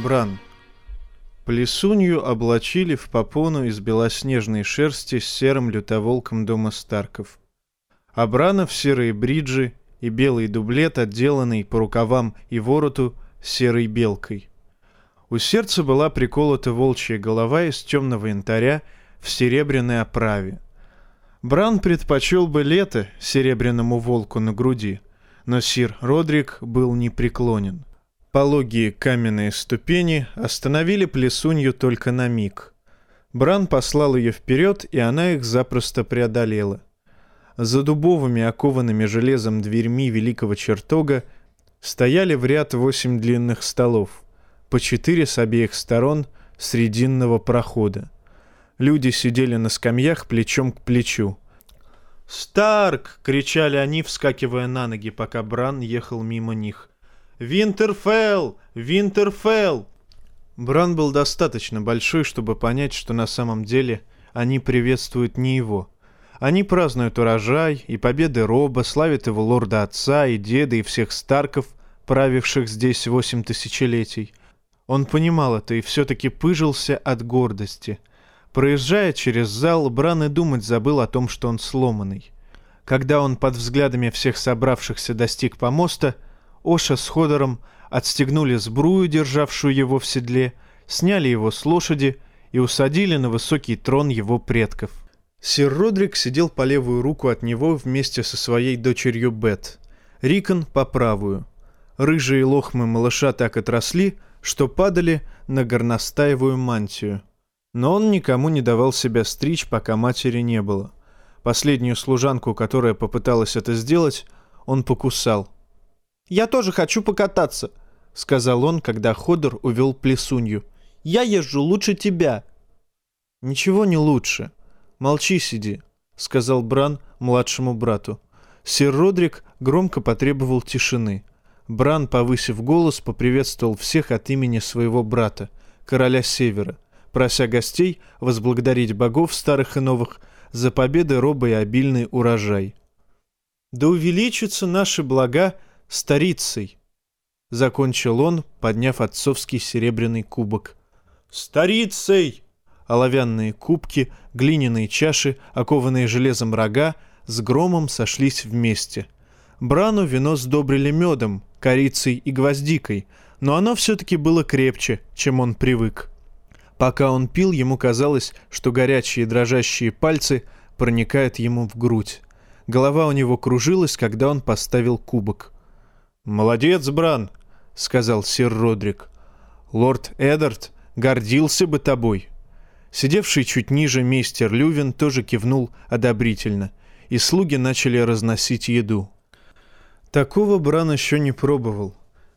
Бран. Плесунью облачили в попону из белоснежной шерсти с серым лютоволком дома Старков. А Брана в серые бриджи и белый дублет, отделанный по рукавам и вороту серой белкой. У сердца была приколота волчья голова из темного янтаря в серебряной оправе. Бран предпочел бы лето серебряному волку на груди, но сир Родрик был непреклонен. Пологие каменные ступени остановили плесунью только на миг. Бран послал ее вперед, и она их запросто преодолела. За дубовыми, окованными железом дверьми великого чертога стояли в ряд восемь длинных столов, по четыре с обеих сторон срединного прохода. Люди сидели на скамьях плечом к плечу. «Старк!» — кричали они, вскакивая на ноги, пока Бран ехал мимо них. «Винтерфелл! Винтерфелл!» Бран был достаточно большой, чтобы понять, что на самом деле они приветствуют не его. Они празднуют урожай и победы Роба, славят его лорда отца и деда и всех Старков, правивших здесь восемь тысячелетий. Он понимал это и все-таки пыжился от гордости. Проезжая через зал, Бран и думать забыл о том, что он сломанный. Когда он под взглядами всех собравшихся достиг помоста — Оша с Ходором отстегнули сбрую, державшую его в седле, сняли его с лошади и усадили на высокий трон его предков. Сир Родрик сидел по левую руку от него вместе со своей дочерью Бет, Рикон по правую. Рыжие лохмы малыша так отросли, что падали на горностаевую мантию. Но он никому не давал себя стричь, пока матери не было. Последнюю служанку, которая попыталась это сделать, он покусал — «Я тоже хочу покататься», — сказал он, когда Ходор увел плесунью. «Я езжу лучше тебя». «Ничего не лучше. Молчи, сиди», — сказал Бран младшему брату. Сир Родрик громко потребовал тишины. Бран, повысив голос, поприветствовал всех от имени своего брата, короля Севера, прося гостей возблагодарить богов старых и новых за победы роба и обильный урожай. «Да увеличатся наши блага старицей!» — закончил он, подняв отцовский серебряный кубок. «Старицей!» Оловянные кубки, глиняные чаши, окованные железом рога, с громом сошлись вместе. Брану вино сдобрили медом, корицей и гвоздикой, но оно все-таки было крепче, чем он привык. Пока он пил, ему казалось, что горячие дрожащие пальцы проникают ему в грудь. Голова у него кружилась, когда он поставил кубок. «Молодец, Бран», — сказал сир Родрик. «Лорд Эдард гордился бы тобой». Сидевший чуть ниже мистер Лювин тоже кивнул одобрительно, и слуги начали разносить еду. Такого Бран еще не пробовал.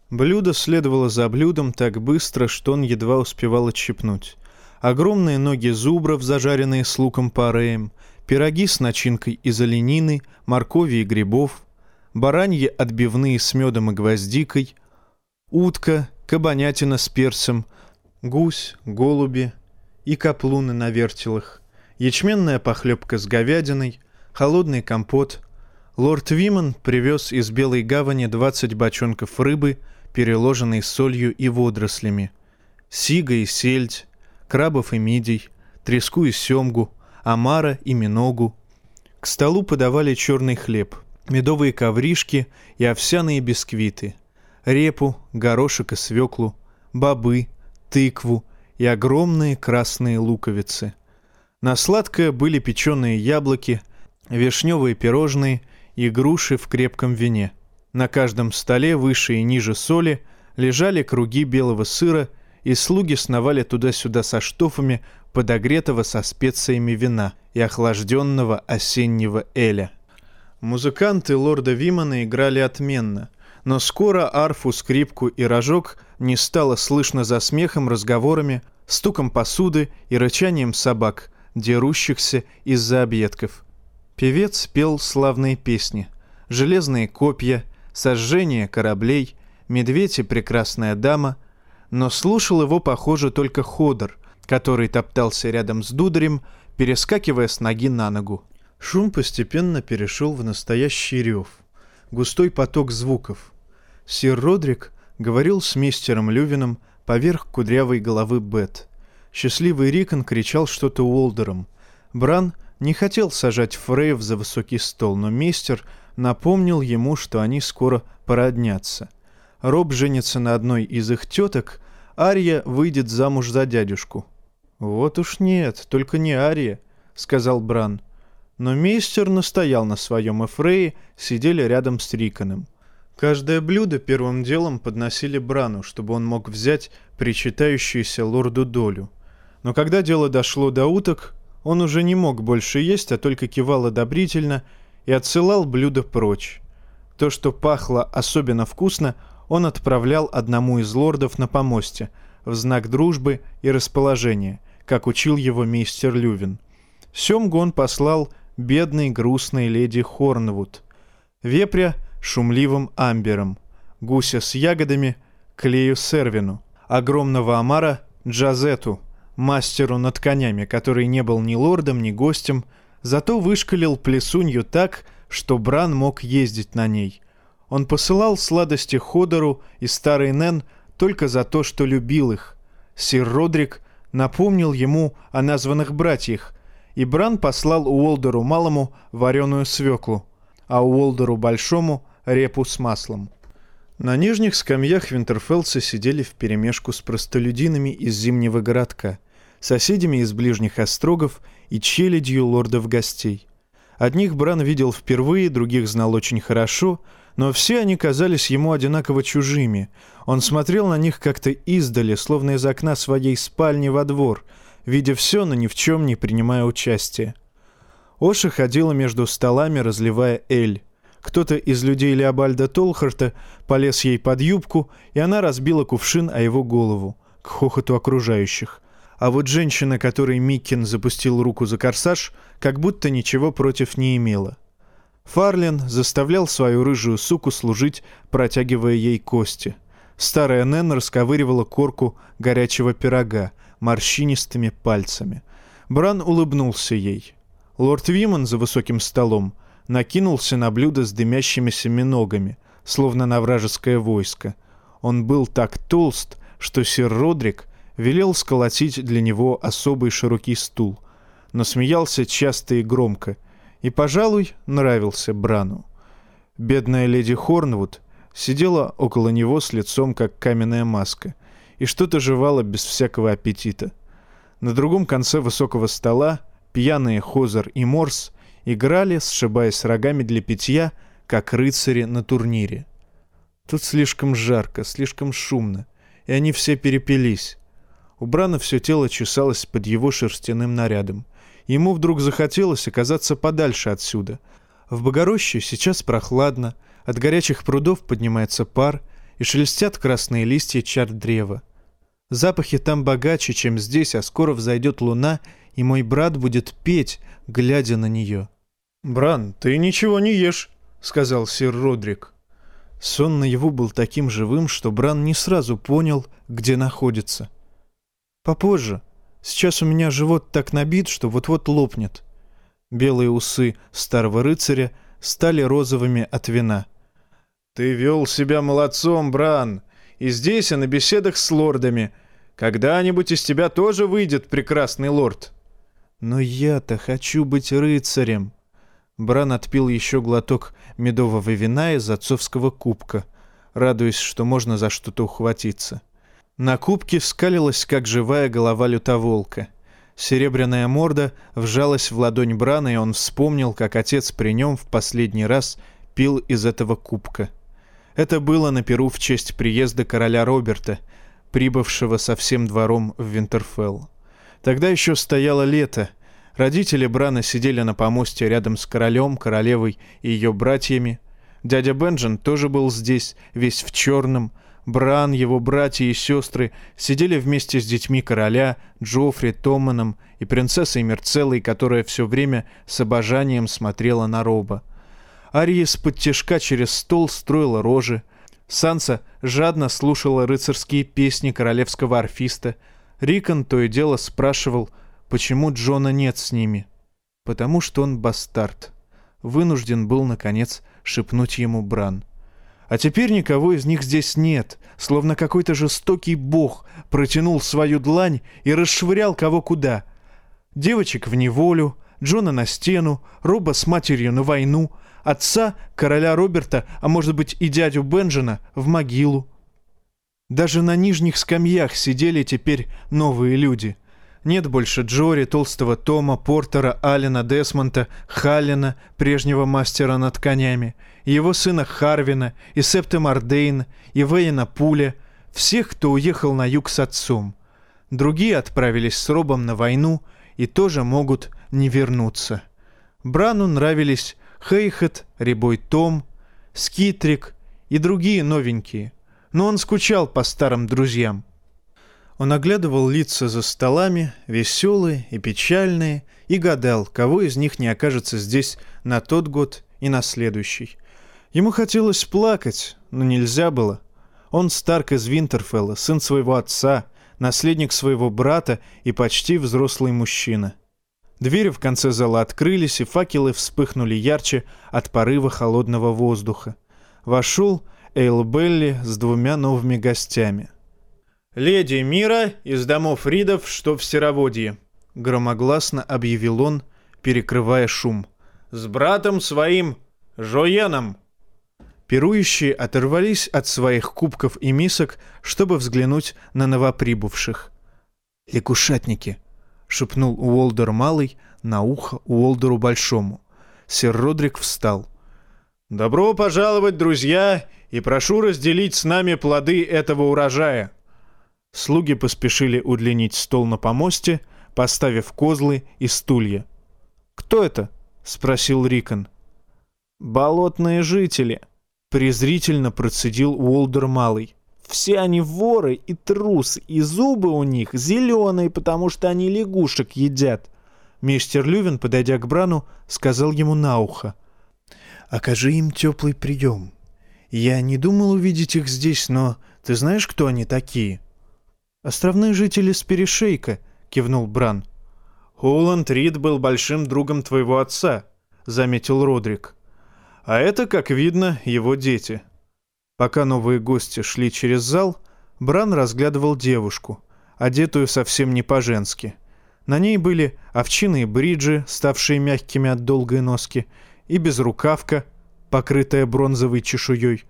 Блюдо следовало за блюдом так быстро, что он едва успевал отщипнуть. Огромные ноги зубров, зажаренные с луком пареем, пироги с начинкой из оленины, моркови и грибов — бараньи отбивные с медом и гвоздикой, утка, кабанятина с перцем, гусь, голуби и каплуны на вертелах, ячменная похлебка с говядиной, холодный компот. Лорд Виман привез из Белой Гавани 20 бочонков рыбы, переложенной солью и водорослями, сига и сельдь, крабов и мидий, треску и семгу, омара и миногу. К столу подавали черный хлеб — медовые ковришки и овсяные бисквиты, репу, горошек и свеклу, бобы, тыкву и огромные красные луковицы. На сладкое были печеные яблоки, вишневые пирожные и груши в крепком вине. На каждом столе выше и ниже соли лежали круги белого сыра, и слуги сновали туда-сюда со штофами подогретого со специями вина и охлажденного осеннего эля. Музыканты лорда Вимана играли отменно, но скоро арфу, скрипку и рожок не стало слышно за смехом, разговорами, стуком посуды и рычанием собак, дерущихся из-за объедков. Певец пел славные песни. «Железные копья», «Сожжение кораблей», «Медведь и прекрасная дама», но слушал его, похоже, только Ходор, который топтался рядом с дударем, перескакивая с ноги на ногу. Шум постепенно перешел в настоящий рев, густой поток звуков. Сир Родрик говорил с мистером Лювином, поверх кудрявой головы Бет. Счастливый Рикон кричал что-то Уолдером. Бран не хотел сажать Фрейв за высокий стол, но мистер напомнил ему, что они скоро породнятся. Роб женится на одной из их теток, Ария выйдет замуж за дядюшку. «Вот уж нет, только не Ария», — сказал Бран. Но мейстер настоял на своем, и Фрей сидели рядом с Риконом. Каждое блюдо первым делом подносили Брану, чтобы он мог взять причитающуюся лорду долю. Но когда дело дошло до уток, он уже не мог больше есть, а только кивал одобрительно и отсылал блюдо прочь. То, что пахло особенно вкусно, он отправлял одному из лордов на помосте в знак дружбы и расположения, как учил его мистер Лювин. Семгу он послал бедной грустной леди Хорнвуд, вепря шумливым амбером, гуся с ягодами клею сервину, огромного омара Джазету — мастеру над конями, который не был ни лордом, ни гостем, зато вышкалил плесунью так, что Бран мог ездить на ней. Он посылал сладости Ходору и старый Нэн только за то, что любил их. Сир Родрик напомнил ему о названных братьях, и Бран послал Уолдеру Малому вареную свеклу, а Уолдеру Большому — репу с маслом. На нижних скамьях Винтерфелдса сидели вперемешку с простолюдинами из зимнего городка, соседями из ближних острогов и челядью лордов-гостей. Одних Бран видел впервые, других знал очень хорошо, но все они казались ему одинаково чужими. Он смотрел на них как-то издали, словно из окна своей спальни во двор, видя все, но ни в чем не принимая участия. Оша ходила между столами, разливая эль. Кто-то из людей Леобальда Толхарта полез ей под юбку, и она разбила кувшин о его голову, к хохоту окружающих. А вот женщина, которой Миккин запустил руку за корсаж, как будто ничего против не имела. Фарлин заставлял свою рыжую суку служить, протягивая ей кости. Старая Нэн расковыривала корку горячего пирога морщинистыми пальцами. Бран улыбнулся ей. Лорд Виман за высоким столом накинулся на блюдо с дымящимися миногами, словно на вражеское войско. Он был так толст, что сир Родрик велел сколотить для него особый широкий стул, но смеялся часто и громко, и, пожалуй, нравился Брану. Бедная леди Хорнвуд сидела около него с лицом, как каменная маска, и что-то жевала без всякого аппетита. На другом конце высокого стола пьяные Хозер и Морс играли, сшибаясь рогами для питья, как рыцари на турнире. Тут слишком жарко, слишком шумно, и они все перепились. У Брана все тело чесалось под его шерстяным нарядом. Ему вдруг захотелось оказаться подальше отсюда. В Богороще сейчас прохладно, от горячих прудов поднимается пар, и шелестят красные листья чар древа. Запахи там богаче, чем здесь, а скоро взойдет луна, и мой брат будет петь, глядя на нее. «Бран, ты ничего не ешь», — сказал сир Родрик. Сон наяву был таким живым, что Бран не сразу понял, где находится — Попозже. Сейчас у меня живот так набит, что вот-вот лопнет. Белые усы старого рыцаря стали розовыми от вина. Ты вел себя молодцом, Бран, и здесь, и на беседах с лордами. Когда-нибудь из тебя тоже выйдет прекрасный лорд. Но я-то хочу быть рыцарем. Бран отпил еще глоток медового вина из отцовского кубка, радуясь, что можно за что-то ухватиться. — на кубке скалилась, как живая голова лютоволка. Серебряная морда вжалась в ладонь Брана, и он вспомнил, как отец при нем в последний раз пил из этого кубка. Это было на Перу в честь приезда короля Роберта, прибывшего со всем двором в Винтерфелл. Тогда еще стояло лето. Родители Брана сидели на помосте рядом с королем, королевой и ее братьями. Дядя Бенджин тоже был здесь, весь в черном, Бран, его братья и сестры сидели вместе с детьми короля, Джоффри, Томаном и принцессой Мерцеллой, которая все время с обожанием смотрела на Роба. Ария с-под тяжка через стол строила рожи. Санса жадно слушала рыцарские песни королевского арфиста. Рикон то и дело спрашивал, почему Джона нет с ними. Потому что он бастард. Вынужден был, наконец, шепнуть ему Бран — А теперь никого из них здесь нет, словно какой-то жестокий бог протянул свою длань и расшвырял кого куда. Девочек в неволю, Джона на стену, Роба с матерью на войну, отца, короля Роберта, а может быть и дядю Бенджина, в могилу. Даже на нижних скамьях сидели теперь новые люди. Нет больше Джори, толстого Тома, Портера, Алина, Десмонта, Халлина, прежнего мастера над конями, его сына Харвина, и Септа Мардейна, и Вейна Пуля, всех, кто уехал на юг с отцом. Другие отправились с Робом на войну и тоже могут не вернуться. Брану нравились Хейхет, Рябой Том, Скитрик и другие новенькие, но он скучал по старым друзьям. Он оглядывал лица за столами, веселые и печальные, и гадал, кого из них не окажется здесь на тот год и на следующий. Ему хотелось плакать, но нельзя было. Он Старк из Винтерфелла, сын своего отца, наследник своего брата и почти взрослый мужчина. Двери в конце зала открылись, и факелы вспыхнули ярче от порыва холодного воздуха. Вошел Эйл Белли с двумя новыми гостями. «Леди мира из домов Ридов, что в Сероводье», — громогласно объявил он, перекрывая шум. «С братом своим, Жоеном!» Пирующие оторвались от своих кубков и мисок, чтобы взглянуть на новоприбывших. «Лягушатники!» — шепнул Уолдер Малый на ухо Уолдеру Большому. Сэр Родрик встал. «Добро пожаловать, друзья, и прошу разделить с нами плоды этого урожая!» Слуги поспешили удлинить стол на помосте, поставив козлы и стулья. «Кто это?» — спросил Рикон. «Болотные жители», — презрительно процедил Уолдер Малый. «Все они воры и трусы, и зубы у них зеленые, потому что они лягушек едят». Мистер Лювин, подойдя к Брану, сказал ему на ухо. «Окажи им теплый прием. Я не думал увидеть их здесь, но ты знаешь, кто они такие?» «Островные жители с перешейка», — кивнул Бран. «Холланд Рид был большим другом твоего отца», — заметил Родрик. «А это, как видно, его дети». Пока новые гости шли через зал, Бран разглядывал девушку, одетую совсем не по-женски. На ней были овчиные бриджи, ставшие мягкими от долгой носки, и безрукавка, покрытая бронзовой чешуей.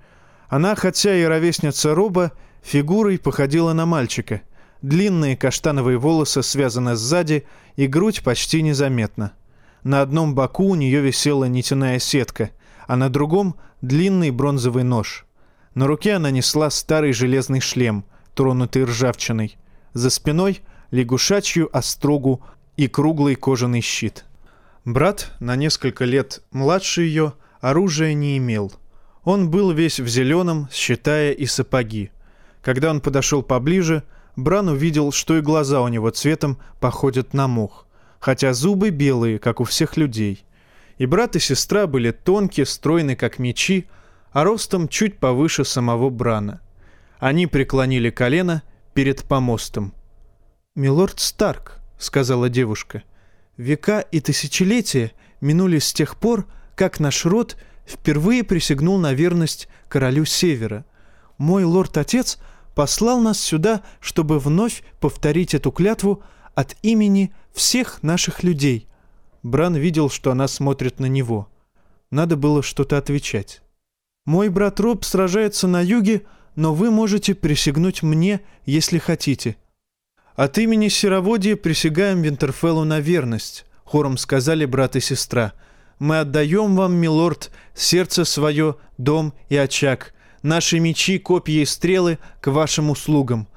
Она, хотя и ровесница Роба, Фигурой походила на мальчика. Длинные каштановые волосы связаны сзади, и грудь почти незаметна. На одном боку у нее висела нитяная сетка, а на другом — длинный бронзовый нож. На руке она несла старый железный шлем, тронутый ржавчиной. За спиной — лягушачью острогу и круглый кожаный щит. Брат, на несколько лет младше ее, оружия не имел. Он был весь в зеленом, считая и сапоги. Когда он подошел поближе, Бран увидел, что и глаза у него цветом походят на мох, хотя зубы белые, как у всех людей. И брат и сестра были тонкие, стройны, как мечи, а ростом чуть повыше самого Брана. Они преклонили колено перед помостом. «Милорд Старк», — сказала девушка, — «века и тысячелетия минули с тех пор, как наш род впервые присягнул на верность королю Севера. Мой лорд-отец — послал нас сюда, чтобы вновь повторить эту клятву от имени всех наших людей». Бран видел, что она смотрит на него. Надо было что-то отвечать. «Мой брат Роб сражается на юге, но вы можете присягнуть мне, если хотите». «От имени Сероводья присягаем Винтерфеллу на верность», — хором сказали брат и сестра. «Мы отдаем вам, милорд, сердце свое, дом и очаг, наши мечи, копья и стрелы к вашим услугам.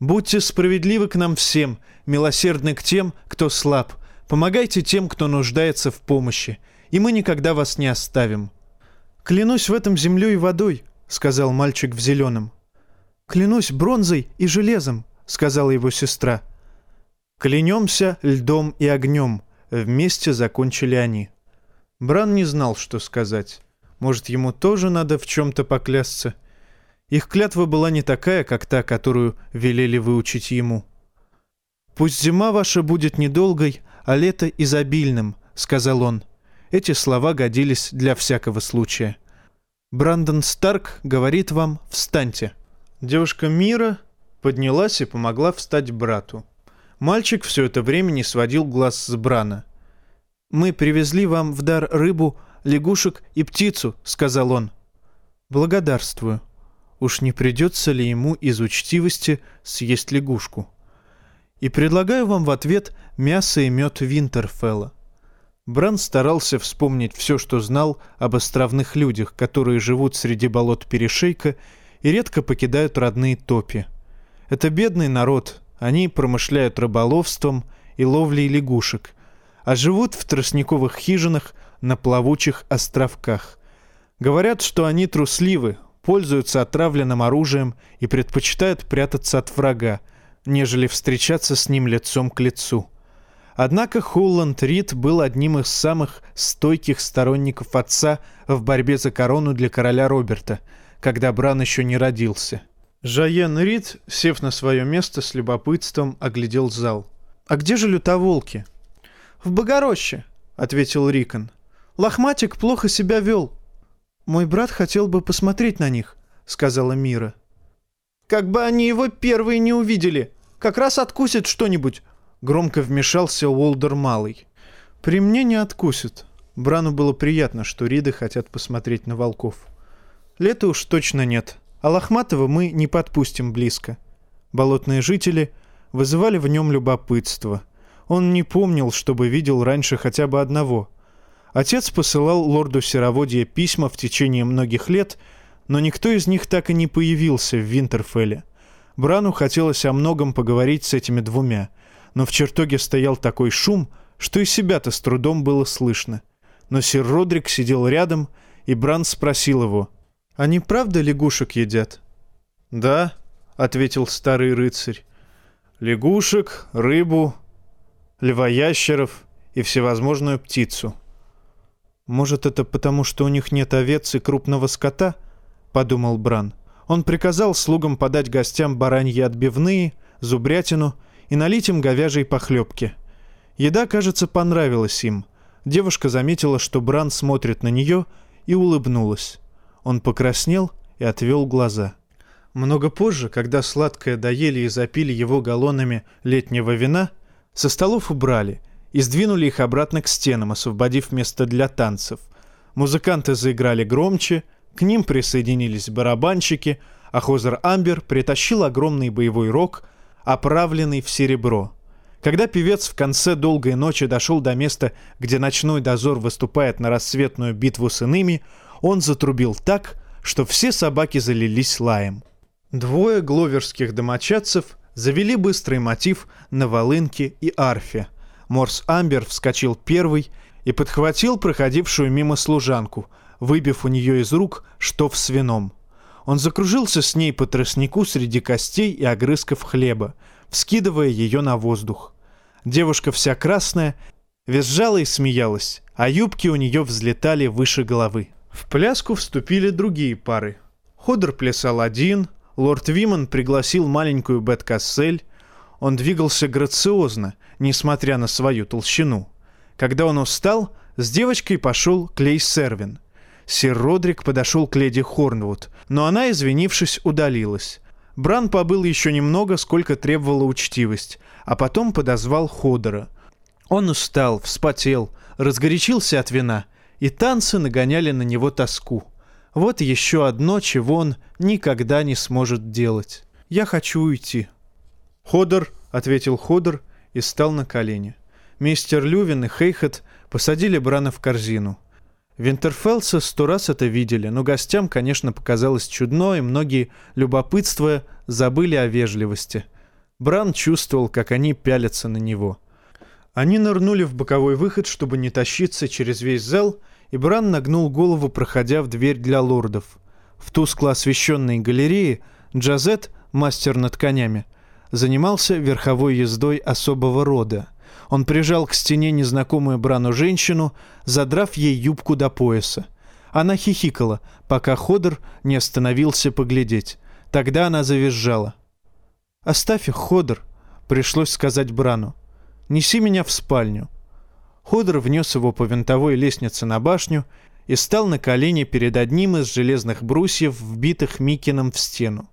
Будьте справедливы к нам всем, милосердны к тем, кто слаб. Помогайте тем, кто нуждается в помощи, и мы никогда вас не оставим». «Клянусь в этом землей и водой», — сказал мальчик в зеленом. «Клянусь бронзой и железом», — сказала его сестра. «Клянемся льдом и огнем», — вместе закончили они. Бран не знал, что сказать. Может, ему тоже надо в чем-то поклясться? Их клятва была не такая, как та, которую велели выучить ему. «Пусть зима ваша будет недолгой, а лето изобильным», — сказал он. Эти слова годились для всякого случая. Брандон Старк говорит вам «Встаньте». Девушка Мира поднялась и помогла встать брату. Мальчик все это время не сводил глаз с Брана. «Мы привезли вам в дар рыбу, лягушек и птицу», — сказал он. «Благодарствую. Уж не придется ли ему из учтивости съесть лягушку?» «И предлагаю вам в ответ мясо и мед Винтерфелла. Бран старался вспомнить все, что знал об островных людях, которые живут среди болот перешейка и редко покидают родные топи. Это бедный народ, они промышляют рыболовством и ловлей лягушек, а живут в тростниковых хижинах на плавучих островках. Говорят, что они трусливы, пользуются отравленным оружием и предпочитают прятаться от врага, нежели встречаться с ним лицом к лицу. Однако Холланд Рид был одним из самых стойких сторонников отца в борьбе за корону для короля Роберта, когда Бран еще не родился. Жаен Рид, сев на свое место, с любопытством оглядел зал. «А где же лютоволки?» «В Богороще», — ответил Рикон. «Лохматик плохо себя вел». «Мой брат хотел бы посмотреть на них», — сказала Мира. «Как бы они его первые не увидели. Как раз откусит что-нибудь. Громко вмешался Уолдер Малый. «При мне не откусит». Брану было приятно, что Риды хотят посмотреть на волков. Лета уж точно нет, а Лохматова мы не подпустим близко. Болотные жители вызывали в нем любопытство. Он не помнил, чтобы видел раньше хотя бы одного. Отец посылал лорду Сероводье письма в течение многих лет, но никто из них так и не появился в Винтерфелле. Брану хотелось о многом поговорить с этими двумя — но в чертоге стоял такой шум, что и себя-то с трудом было слышно. Но сир Родрик сидел рядом, и Бран спросил его, «Они правда лягушек едят?» «Да», — ответил старый рыцарь. «Лягушек, рыбу, львоящеров и всевозможную птицу». «Может, это потому, что у них нет овец и крупного скота?» — подумал Бран. Он приказал слугам подать гостям бараньи отбивные, зубрятину — и налить им говяжьей похлебки. Еда, кажется, понравилась им. Девушка заметила, что Бран смотрит на нее, и улыбнулась. Он покраснел и отвел глаза. Много позже, когда сладкое доели и запили его галлонами летнего вина, со столов убрали и сдвинули их обратно к стенам, освободив место для танцев. Музыканты заиграли громче, к ним присоединились барабанщики, а Хозер Амбер притащил огромный боевой рог — оправленный в серебро. Когда певец в конце долгой ночи дошел до места, где ночной дозор выступает на рассветную битву с иными, он затрубил так, что все собаки залились лаем. Двое гловерских домочадцев завели быстрый мотив на волынке и арфе. Морс Амбер вскочил первый и подхватил проходившую мимо служанку, выбив у нее из рук штоф с вином. Он закружился с ней по тростнику среди костей и огрызков хлеба, вскидывая ее на воздух. Девушка вся красная, визжала и смеялась, а юбки у нее взлетали выше головы. В пляску вступили другие пары. Ходор плясал один, лорд Виман пригласил маленькую Бет Кассель. Он двигался грациозно, несмотря на свою толщину. Когда он устал, с девочкой пошел Клей Сервин — Сир Родрик подошел к леди Хорнвуд, но она, извинившись, удалилась. Бран побыл еще немного, сколько требовала учтивость, а потом подозвал Ходора. Он устал, вспотел, разгорячился от вина, и танцы нагоняли на него тоску. Вот еще одно, чего он никогда не сможет делать. «Я хочу уйти». «Ходор», — ответил Ходор и стал на колени. Мистер Лювин и Хейхет посадили Брана в корзину. Винтерфеллсы сто раз это видели, но гостям, конечно, показалось чудно, и многие, любопытствуя, забыли о вежливости. Бран чувствовал, как они пялятся на него. Они нырнули в боковой выход, чтобы не тащиться через весь зал, и Бран нагнул голову, проходя в дверь для лордов. В тускло освещенной галерее Джазет, мастер над конями, занимался верховой ездой особого рода — он прижал к стене незнакомую Брану женщину, задрав ей юбку до пояса. Она хихикала, пока Ходор не остановился поглядеть. Тогда она завизжала. «Оставь их, Ходор», — пришлось сказать Брану. «Неси меня в спальню». Ходор внес его по винтовой лестнице на башню, и стал на колени перед одним из железных брусьев, вбитых Микином в стену.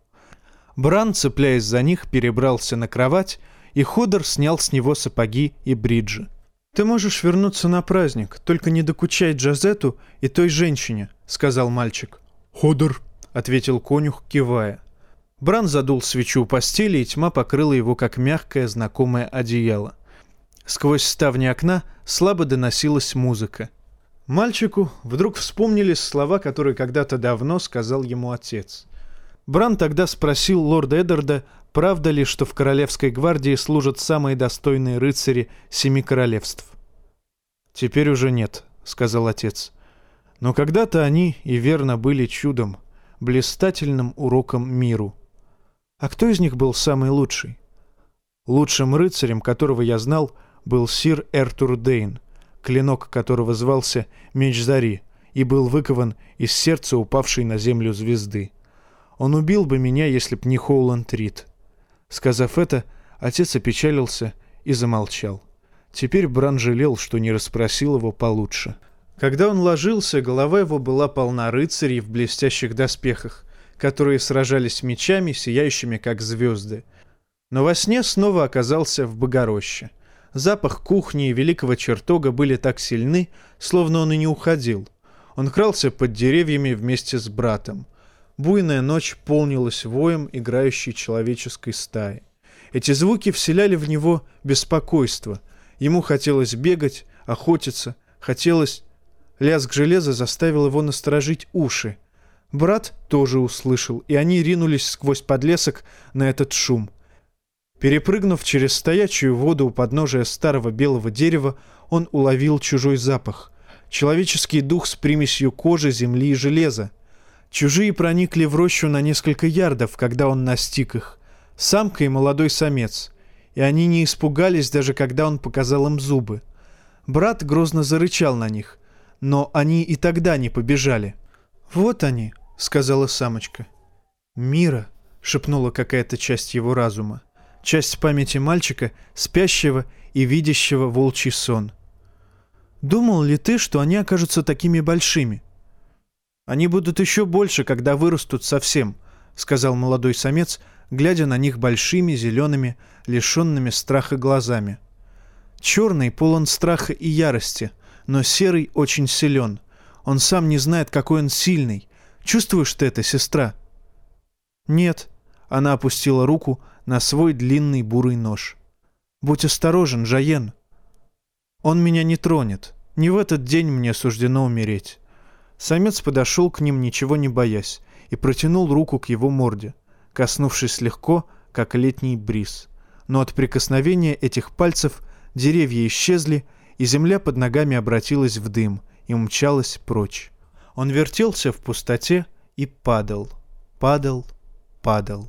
Бран, цепляясь за них, перебрался на кровать, и Ходор снял с него сапоги и бриджи. «Ты можешь вернуться на праздник, только не докучай Джазету и той женщине», — сказал мальчик. «Ходор», — ответил конюх, кивая. Бран задул свечу у постели, и тьма покрыла его, как мягкое, знакомое одеяло. Сквозь ставни окна слабо доносилась музыка. Мальчику вдруг вспомнились слова, которые когда-то давно сказал ему отец. Бран тогда спросил лорда Эддарда, правда ли, что в Королевской гвардии служат самые достойные рыцари семи королевств. «Теперь уже нет», — сказал отец. «Но когда-то они и верно были чудом, блистательным уроком миру». А кто из них был самый лучший? Лучшим рыцарем, которого я знал, был сир Эртур Дейн, клинок которого звался Меч Зари и был выкован из сердца упавшей на землю звезды. Он убил бы меня, если б не Хоуланд Рид. Сказав это, отец опечалился и замолчал. Теперь Бран жалел, что не расспросил его получше. Когда он ложился, голова его была полна рыцарей в блестящих доспехах которые сражались мечами, сияющими как звезды. Но во сне снова оказался в Богороще. Запах кухни и великого чертога были так сильны, словно он и не уходил. Он крался под деревьями вместе с братом. Буйная ночь полнилась воем играющей человеческой стаи. Эти звуки вселяли в него беспокойство. Ему хотелось бегать, охотиться, хотелось... Лязг железа заставил его насторожить уши. Брат тоже услышал, и они ринулись сквозь подлесок на этот шум. Перепрыгнув через стоячую воду у подножия старого белого дерева, он уловил чужой запах. Человеческий дух с примесью кожи, земли и железа. Чужие проникли в рощу на несколько ярдов, когда он настиг их. Самка и молодой самец. И они не испугались, даже когда он показал им зубы. Брат грозно зарычал на них, но они и тогда не побежали. «Вот они», — сказала самочка. «Мира», — шепнула какая-то часть его разума. Часть памяти мальчика, спящего и видящего волчий сон. «Думал ли ты, что они окажутся такими большими?» «Они будут еще больше, когда вырастут совсем», — сказал молодой самец, глядя на них большими, зелеными, лишенными страха глазами. Черный полон страха и ярости, но серый очень силен — он сам не знает, какой он сильный. Чувствуешь ты это, сестра?» «Нет». Она опустила руку на свой длинный бурый нож. «Будь осторожен, Жаен. Он меня не тронет. Не в этот день мне суждено умереть». Самец подошел к ним, ничего не боясь, и протянул руку к его морде, коснувшись легко, как летний бриз. Но от прикосновения этих пальцев деревья исчезли, и земля под ногами обратилась в дым, и умчалась прочь. Он вертелся в пустоте и падал, падал, падал.